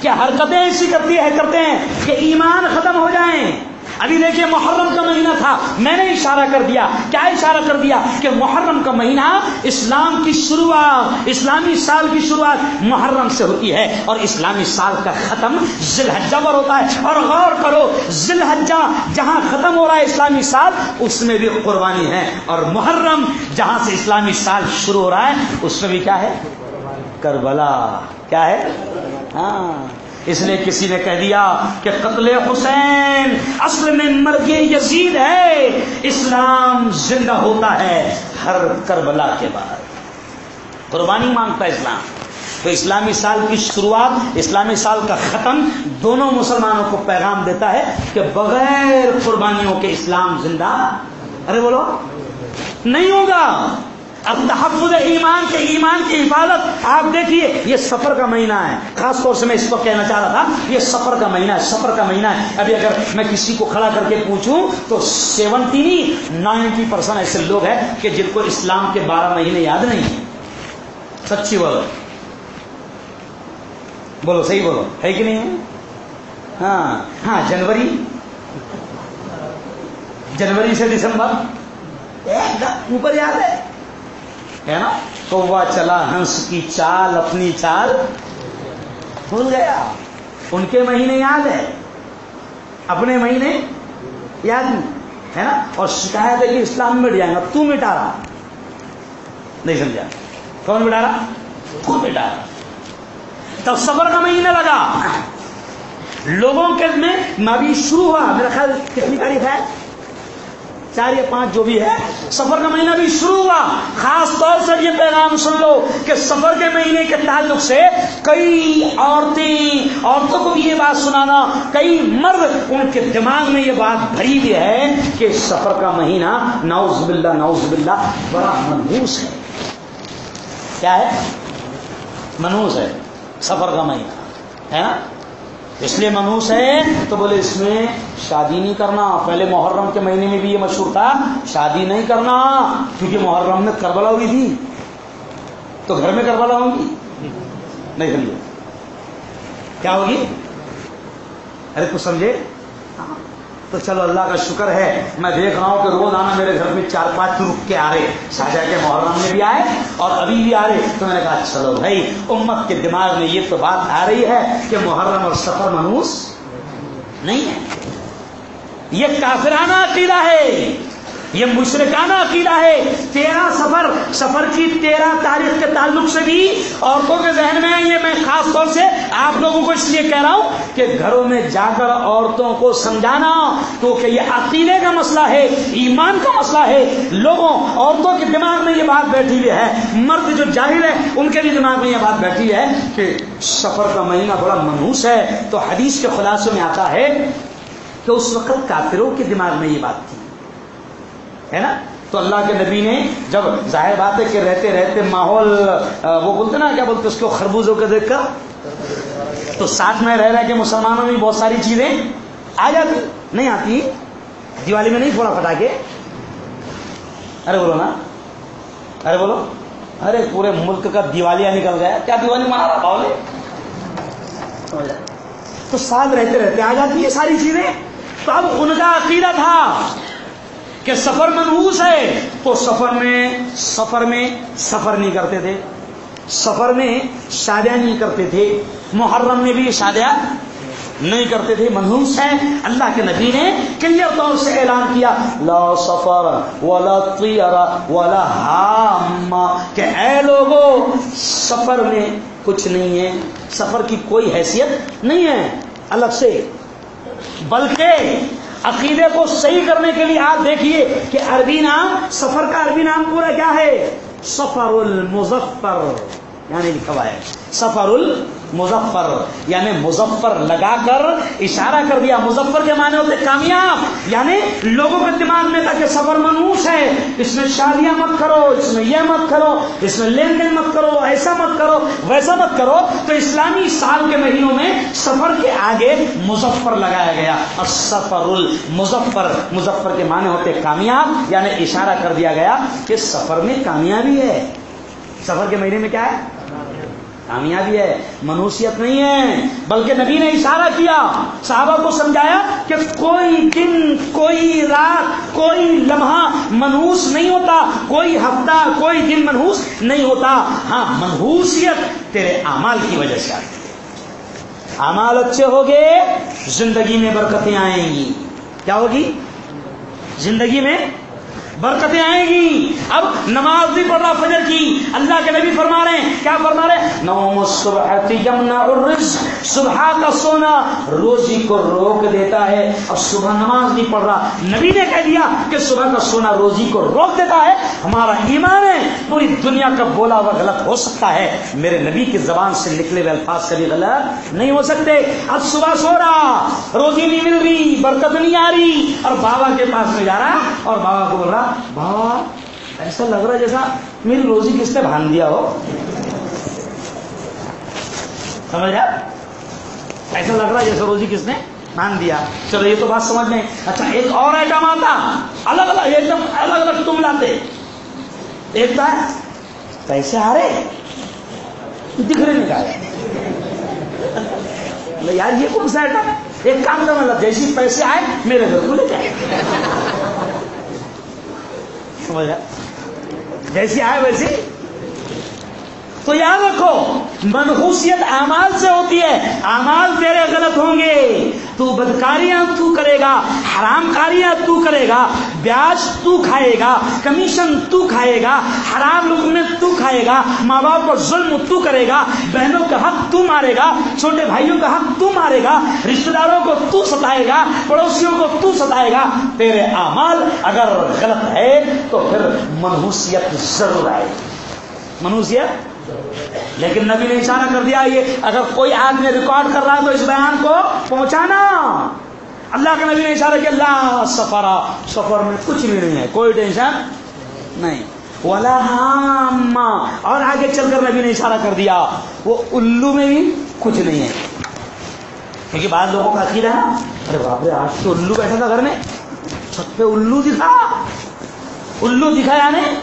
کیا حرکتیں ایسی کرتی ہے، کرتے ہیں کہ ایمان ختم ہو جائیں ابھی دیکھیے محرم کا مہینہ تھا، میں نے اشارہ کر دیا۔ کیا اشارہ کر دیا؟ کہ محرم کا مہینہ اسلام کی شروعات، اسلامی سال کی شروعات محرم سے ہوتی ہے اور اسلامی سال کا ختم ذیل پر ہوتا ہے۔ اور غور کرو ذیل جہاں ختم ہو رہا ہے اسلامی سال، اس میں بھی قربانی ہے۔ اور محرم جہاں سے اسلامی سال شروع ہو رہا ہے، اس میں بھی کیا ہے؟ کربلا۔ کیا ہے؟ ہاں۔ اس لیے کسی نے کہہ دیا کہ قتل حسین اصل میں مرگ یزید ہے۔ اسلام زندہ ہوتا ہے ہر کربلا کے بعد قربانی مانگتا ہے اسلام۔ تو اسلامی سال کی شروعات، اسلامی سال کا ختم دونوں مسلمانوں کو پیغام دیتا ہے کہ بغیر قربانیوں کے اسلام زندہ۔ ارے بولو۔ نہیں ہوگا۔ اب تحفظ ایمان کے ایمان کی حفاظت، آپ دیکھیے، یہ سفر کا مہینہ ہے۔ خاص طور سے میں اس کو کہنا چاہ رہا تھا، یہ سفر کا مہینہ ہے، سفر کا مہینہ ہے۔ ابھی اگر میں کسی کو کھڑا کر کے پوچھوں تو سیونٹی نائنٹی پرسینٹ ایسے لوگ ہیں کہ جن کو اسلام کے بارہ مہینے یاد نہیں سچی بولو۔ بولو، صحیح بولو۔ ہے کہ نہیں؟ ہاں ہاں جنوری۔ جنوری سے دسمبر۔ اوپر یاد ہے۔ ہے نا؟ وہ چلا، ہنس کی چال، اپنی چال بھول گیا۔ ان کے مہینے یاد ہے اپنے مہینے یاد نہیں، ہے نا؟ اور شکایت ہے کہ اسلام مٹ جائے گا، تو مٹا رہا۔ نہیں سمجھا؟ کون مٹا رہا؟ تو مٹا رہا۔ تب صبر کا مہینہ لگا۔ لوگوں کے میں نبی شروع ہوا۔ میرا خیال کتنی تاریخ ہے؟ چار یا پانچ جو بھی ہے، سفر کا مہینہ بھی شروع ہوا۔ خاص طور سے یہ پیغام سن لو کہ سفر کے مہینے کے تعلق سے کئی عورتیں، عورتوں کو بھی یہ بات سنانا، کئی مرد، ان کے دماغ میں یہ بات بھری ہوئی ہے کہ سفر کا مہینہ ناؤز باللہ ناؤز باللہ، بڑا منحوس ہے۔ کیا ہے؟ منوس ہے۔ سفر کا مہینہ، ہے نا؟ اس لیے منوس ہے تو بولے اس میں شادی نہیں کرنا۔ پہلے محرم کے مہینے میں بھی یہ مشہور تھا، شادی نہیں کرنا، کیونکہ محرم میں کربلا ہوئی تھی۔ تو گھر میں کربلا ہوگی نہیں سمجھے کیا ہوگی؟ ارے کچھ سمجھے؟ تو چلو اللہ کا شکر ہے، میں دیکھ رہا ہوں کہ روز آنا میرے گھر میں چار پانچ رک کے آ رہے شاہجہ کے محرم میں بھی آئے اور ابھی بھی آ رہے تو میں نے کہا، چلو بھائی، امت کے دماغ میں یہ تو بات آ رہی ہے کہ محرم اور سفر منوس نہیں ہے۔ یہ کافرانہ عقیدہ ہے۔ یہ مشرکانہ عقیدہ ہے۔ تیرہ سفر سفر کی تیرہ تاریخ کے تعلق سے بھی عورتوں کے ذہن میں یہ میں خاص طور سے آپ لوگوں کو اس لیے کہہ رہا ہوں کہ گھروں میں جا کر عورتوں کو سمجھانا، کیونکہ یہ عقیدے کا مسئلہ ہے، ایمان کا مسئلہ ہے۔ لوگوں، عورتوں کے دماغ میں یہ بات بیٹھی ہوئی ہے۔ مرد جو جاہل ہے، ان کے بھی دماغ میں یہ بات بیٹھی ہے کہ سفر کا مہینہ بڑا منوس ہے۔ تو حدیث کے خلاصے میں آتا ہے کہ اس وقت کافروں کے دماغ میں یہ بات تھی۔ ہے نا؟ تو اللہ کے نبی نے جب ظاہر بات ہے کہ رہتے رہتے ماحول وہ بولتے نا، کیا بولتے اس کو، خربوزوں کو دیکھ کر تو ساتھ میں رہ رہے کہ مسلمانوں میں بہت ساری چیزیں آ جاتی، نہیں آتی۔ دیوالی میں نہیں تھوڑا پٹا کے ارے بولو نا۔ ارے بولو۔ ارے پورے ملک کا دیوالیاں نکل گیا۔ کیا دیوالی منا رہا باؤ تو ساتھ رہتے رہتے آ جاتی ہے ساری چیزیں۔ تو اب ان کا عقیدہ تھا۔ کہ سفر منحوس ہے تو سفر میں سفر میں سفر نہیں کرتے تھے۔ سفر میں شادیاں نہیں کرتے تھے۔ محرم میں بھی شادیاں نہیں کرتے تھے۔ منحوس ہے۔ اللہ کے نبی نے کلیئر طور سے اعلان کیا۔ لا سفر ولا طیر ولا کہ اے لوگوں سفر میں کچھ نہیں ہے۔ سفر کی کوئی حیثیت نہیں ہے۔ الگ سے۔ بلکہ عقیدے کو صحیح کرنے کے لیے آپ دیکھیے کہ عربی نام، سفر کا عربی نام پورا کیا ہے؟ سفر المظفر۔ یعنی لکھا ہوا ہے۔ سفر المظفر یعنی مظفر لگا کر اشارہ کر دیا۔ مظفر کے معنی ہوتے کامیاب یعنی لوگوں کے دماغ میں تھا کہ سفر منوس ہے۔ اس میں شادیاں مت کرو، اس میں یہ مت کرو، اس میں لین دین مت کرو، ایسا مت کرو، ویسا مت کرو۔ تو اسلامی سال کے مہینوں میں سفر کے آگے مظفر لگایا گیا۔ اور سفر المظفر مظفر کے معنی ہوتے کامیاب یعنی اشارہ کر دیا گیا کہ سفر میں کامیابی ہے۔ سفر کے مہینے میں کیا ہے؟ کامیابی ہے، منوسیت نہیں ہے۔ بلکہ نبی نے اشارہ کیا، صحابہ کو سمجھایا کہ کوئی دن، کوئی رات، کوئی لمحہ منحوس نہیں ہوتا، کوئی ہفتہ، کوئی دن منحوس نہیں ہوتا۔ ہاں منحوسیت تیرے اعمال کی وجہ سے آتی ہے۔ اعمال اچھے ہوگے زندگی میں برکتیں آئیں گی۔ کیا ہوگی؟ زندگی میں برکتیں آئیں گی۔ اب نماز بھی پڑھ رہا فجر کی۔ اللہ کے نبی فرما رہے ہیں۔ کیا فرما رہے ہیں؟ نوم صبح کا سونا روزی کو روک دیتا ہے اور صبح نماز نہیں پڑھ رہا۔ نبی نے کہہ دیا کہ صبح کا سونا روزی کو روک دیتا ہے۔ ہمارا ایمان ہے۔ پوری دنیا کا بولا ہوا غلط ہو سکتا ہے۔ میرے نبی کی زبان سے نکلے ہوئے الفاظ کبھی غلط نہیں ہو سکتے۔ اب صبح سو رہا۔ روزی نہیں مل رہی، برکت نہیں آ رہی۔ اور بابا کے پاس میں جا رہا اور بابا کو بول رہا بابا، ایسا لگ رہا جیسا میری روزی کس نے بھان دیا ہو؟ سمجھ رہا ایسا لگ رہا جیسا روزی کس نے مان دیا۔ چلو، یہ تو بات سمجھ میں۔ اچھا ایک اور آئٹم آتا۔ الگ الگ ایک دم الگ الگ تم لاتے ایک تھا پیسے آ رہے۔ دکھ رہے نکالے یار، یہ کون سا آئٹم ایک کام کرنا، جیسی پیسے آئے، میرے گھر کو لے جائے۔ جیسی آئے ویسی۔ تو یاد رکھو منخوصیت اعمال سے ہوتی ہے، اعمال تیرے غلط ہوں گے۔ تو بدکاریاں تو کرے گا، حرام کاریاں تو کرے گا بیاج تو کھائے گا، کمیشن تو کھائے گا، حرام لوگ تو کھائے گا، ماں باپ کو ظلم تو کرے گا، بہنوں کا حق تو مارے گا، چھوٹے بھائیوں کا حق تو مارے گا رشتے داروں کو تو ستائے گا، پڑوسیوں کو تو ستائے گا، تیرے اعمال اگر غلط ہے تو پھر منحوسیت ضرور آئے گی۔ منحوسیت؟ لیکن نبی نے اشارہ کر دیا یہ اگر کوئی آدمی ریکارڈ کر رہا ہے تو اس بیان کو پہنچانا۔ اللہ کے نبی نے اشارہ کیا اللہ سفرا سفر میں کچھ بھی نہیں ہے، کوئی ٹینشن نہیں۔ ولا اور آگے چل کر نبی نے اشارہ کر دیا، وہ الو میں بھی کچھ نہیں ہے۔ کیونکہ بعض لوگوں کا عقیدہ ہے ارے باپ رے، آج تو الو بیٹھا تھا گھر میں۔ چھت پہ الو دکھا۔ الو دکھا یعنی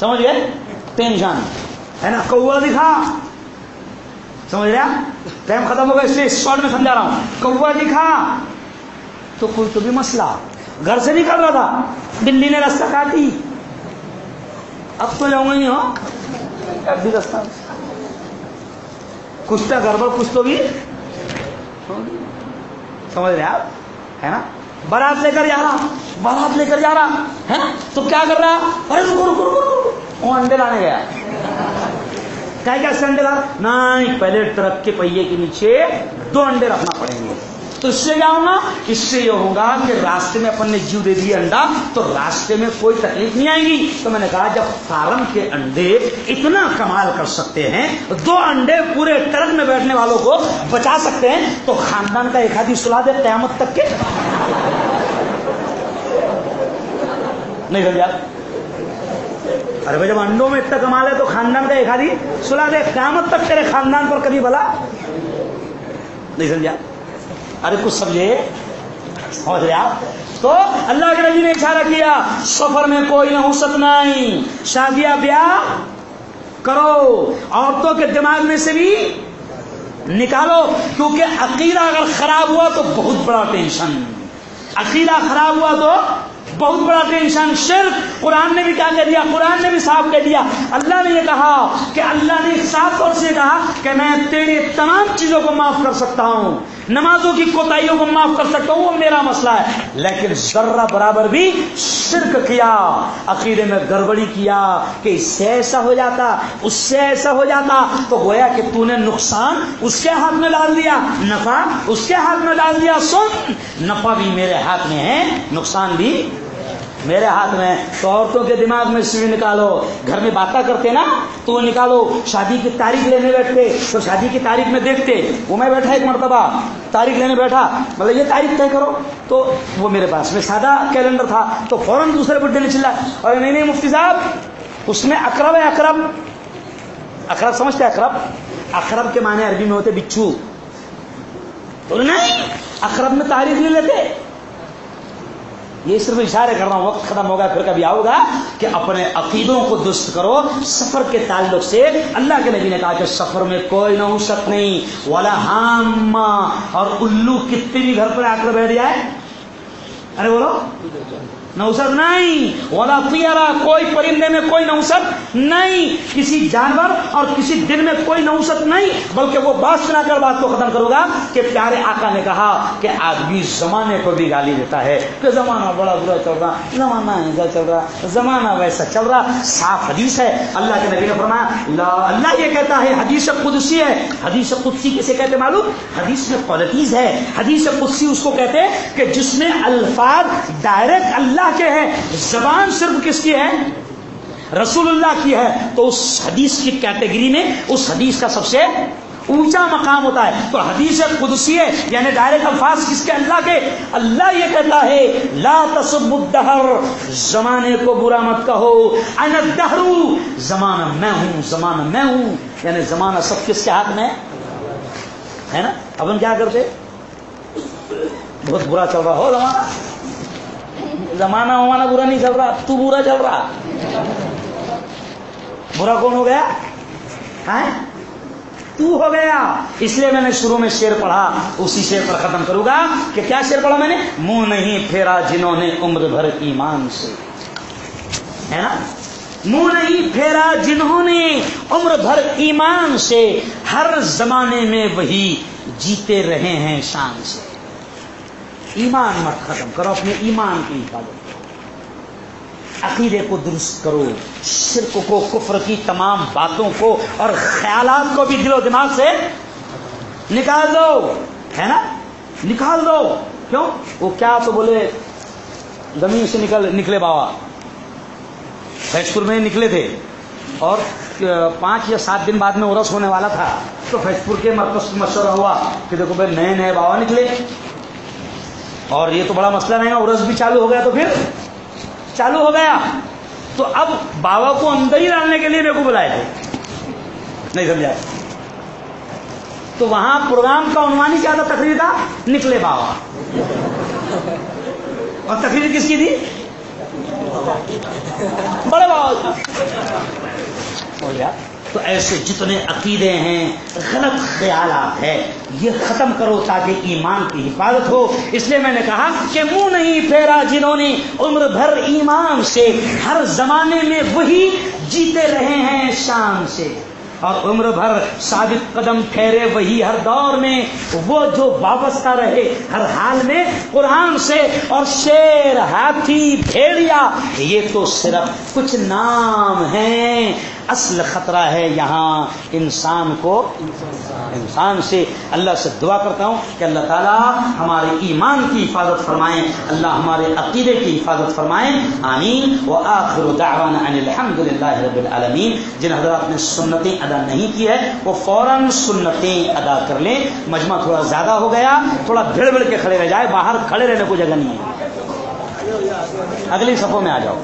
سمجھ گئے؟ ٹینشن۔ ہے نا؟ کوا دکھا۔ سمجھ رہا ٹائم ختم ہو گیا، اس لیے شارٹ میں سمجھا رہا ہوں۔ کوا دکھا۔ تو کوئی تو بھی مسئلہ۔ گھر سے نکل رہا تھا۔ بلی نے رستہ کاٹی۔ اب تو جاؤں گا نہیں ہو اب بھی رستہ کچھ تو گڑبڑ کچھ تو بھی۔ سمجھ رہے آپ؟ ہے نا؟ بارات لے کر جا رہا۔ بارات لے کر جا رہا۔ ہے؟ نا تو کیا کر رہا؟ ارے رکو رکو رکو رکو۔ وہ انڈے لانے گیا۔ کیا کیا سے انڈے لا نہیں، پہلے ٹرک کے پہیے کے نیچے دو انڈے رکھنا پڑیں گے۔ تو اس سے کیا ہوگا؟ اس سے یہ ہوگا کہ راستے میں اپن نے جیو دے دیا انڈا، تو راستے میں کوئی تکلیف نہیں آئے گی۔ تو میں نے کہا، جب فارم کے انڈے اتنا کمال کر سکتے ہیں، دو انڈے پورے ٹرک میں بیٹھنے والوں کو بچا سکتے ہیں، تو خاندان کا ایک آدھی سلا دے قیامت تک کے۔ نہیں سمجھا ارے بھائی، جب انڈوں میں اتنا کمال ہے تو خاندان کا ایک آدھی سلا دے، قیامت تک تیرے خاندان پر کبھی بلا؟ نہیں سمجھا؟ ارے کچھ سمجھے؟ سمجھ رہے آپ؟ تو اللہ کے نبی نے اشارہ کیا، سفر میں کوئی نہ نہیں، شادیاں بیاہ کرو، عورتوں کے دماغ میں سے بھی نکالو، کیونکہ عقیدہ اگر خراب ہوا تو بہت بڑا ٹینشن۔ عقیدہ خراب ہوا تو بہت بڑا ٹینشن شرک قرآن نے بھی کیا کہہ دیا، قرآن نے بھی صاف کہہ دیا۔ اللہ نے یہ کہا کہ اللہ نے صاف طور سے کہا کہ میں تیرے تمام چیزوں کو معاف کر سکتا ہوں، نمازوں کی کوتاہیوں کو معاف کر سکتا ہوں، وہ میرا مسئلہ ہے۔ لیکن ذرہ برابر بھی شرک کیا، عقیدے میں گڑبڑی کیا کہ اس سے ایسا ہو جاتا، اس سے ایسا ہو جاتا، تو گویا کہ تو نے نقصان اس کے ہاتھ میں ڈال دیا، نفع اس کے ہاتھ میں ڈال دیا، سن، نفع بھی میرے ہاتھ میں ہے، نقصان بھی میرے ہاتھ میں تو عورتوں کے دماغ میں سوئی نکالو، گھر میں باتیں کرتے نا، تو وہ نکالو۔ شادی کی تاریخ لینے بیٹھتے، تو شادی کی تاریخ میں دیکھتے، وہ میں بیٹھا ایک مرتبہ، تاریخ لینے بیٹھا مطلب یہ تاریخ طے کرو۔ تو وہ میرے پاس میں سادہ کیلنڈر تھا، تو فوراً دوسرے بڈے نے چلا۔ اور نہیں نہیں، مفتی صاحب، اس میں اکرب ہے اکرب اکرب سمجھتے اکرب اکرب کے معنی عربی میں ہوتے بچھو۔ نہیں اکرب میں تاریخ لے لیتے۔ یہ صرف اشارے کر رہا ہوں، وقت ختم ہوگا، پھر کبھی آؤ گا کہ اپنے عقیدوں کو درست کرو، سفر کے تعلق سے اللہ کے نبی نے کہا کہ سفر میں کوئی نوسط نہیں۔ والا ہام اور الو کتنی بھی گھر پر آ کر بیٹھ جائے۔ ارے بولو۔ نوسط نہیں، ولا طیارہ کوئی پرندے میں کوئی نوسط نہیں۔ کسی جانور اور کسی دن میں کوئی نوسط نہیں، بلکہ وہ بات سنا کر بات کو ختم کروں گا کہ پیارے آقا نے کہا کہ آدمی زمانے کو بھی گالی دیتا ہے کہ زمانہ بڑا برا چل رہا، زمانہ ایسا چل رہا، زمانہ ویسا چل رہا۔ صاف حدیث ہے، اللہ کے نبی نے فرمایا اللہ یہ کہتا ہے، حدیث قدسی ہے۔ حدیث قدسی کسے کہتے معلوم؟ حدیث میں قدتیز ہے۔ حدیث قدسی اس کو کہتے کہ جس میں الفاظ ڈائریکٹ اللہ اللہ کے ہیں زبان صرف کس کی ہے؟ رسول اللہ کی ہے۔ تو اس حدیث کی کیٹیگری میں اس حدیث کا سب سے اونچا مقام ہوتا ہے۔ تو حدیث قدسی ہے یعنی ڈائریکٹ الفاظ کس کے اللہ کے۔ اللہ یہ کہتا ہے، لا تصب الدہر زمانے کو برا مت کہو۔ انا الدہر زمانہ میں ہوں، زمانہ میں ہوں۔ یعنی زمانہ سب کس کے ہاتھ میں؟ ہے نا؟ اب ہم کیا کرتے؟ بہت برا چل رہا ہو زمانہ۔ زمانہ ومانہ برا نہیں چل رہا، تو برا چل رہا۔ برا کون ہو گیا؟ ہاں؟ تو ہو گیا۔ اس لیے میں نے شروع میں شیر پڑھا، اسی شیر پر ختم کروں گا کہ کیا شیر پڑھا میں نے؟ منہ نہیں پھیرا جنہوں نے عمر بھر ایمان سے۔ ہے نا؟ منہ نہیں پھیرا جنہوں نے عمر بھر ایمان سے۔ ہر زمانے میں وہی جیتے رہے ہیں شان سے۔ ایمان مت ختم کرو، اپنے ایمان کی حفاظت کرو۔ عقیدے کو درست کرو، شرک کو، کفر کی تمام باتوں کو اور خیالات کو بھی دل و دماغ سے نکال دو، ہے نا؟ نکال دو۔ کیوں؟ وہ کیا تو بولے، زمین سے نکل، نکلے بابا۔ فیضپور میں نکلے تھے اور پانچ یا سات دن بعد میں ارس ہونے والا تھا۔ تو فیضپور کے مرکز مشورہ ہوا کہ دیکھو بھائی، نئے نئے بابا نکلے۔ اور یہ تو بڑا مسئلہ نہیں ہے عرض بھی چالو ہو گیا تو پھر چالو ہو گیا۔ تو اب بابا کو اندر ہی ڈالنے کے لیے میرے کو بلائے تھے نہیں سمجھا؟ تو وہاں پروگرام کا عنوان ہی کیا تھا تقریر تھا، نکلے بابا اور تقریر کس کی تھی؟ بڑے بابا گیا۔ تو ایسے جتنے عقیدے ہیں، غلط خیالات ہیں، یہ ختم کرو تاکہ ایمان کی حفاظت ہو۔ اس لیے میں نے کہا کہ منہ نہیں پھیرا جنہوں نے عمر بھر ایمان سے، ہر زمانے میں وہی جیتے رہے ہیں شان سے۔ اور عمر بھر ثابت قدم ٹھہرے وہی ہر دور میں، وہ جو وابستہ رہے ہر حال میں قرآن سے۔ اور شیر ہاتھی بھیڑیا یہ تو صرف کچھ نام ہیں۔ اصل خطرہ ہے یہاں انسان کو انسان سے اللہ سے دعا کرتا ہوں کہ اللہ تعالیٰ ہمارے ایمان کی حفاظت فرمائیں، اللہ ہمارے عقیدے کی حفاظت فرمائیں۔ آمین۔ و آخر دعوانا ان الحمد للہ رب العالمین۔ جن حضرات نے سنتیں ادا نہیں کی ہے، وہ فوراً سنتیں ادا کر لیں۔ مجمع تھوڑا زیادہ ہو گیا، تھوڑا بھیڑ بھیڑ کے کھڑے رہ جائے، باہر کھڑے رہنے کو جگہ نہیں ہے۔ اگلی صفوں میں آ جاؤ۔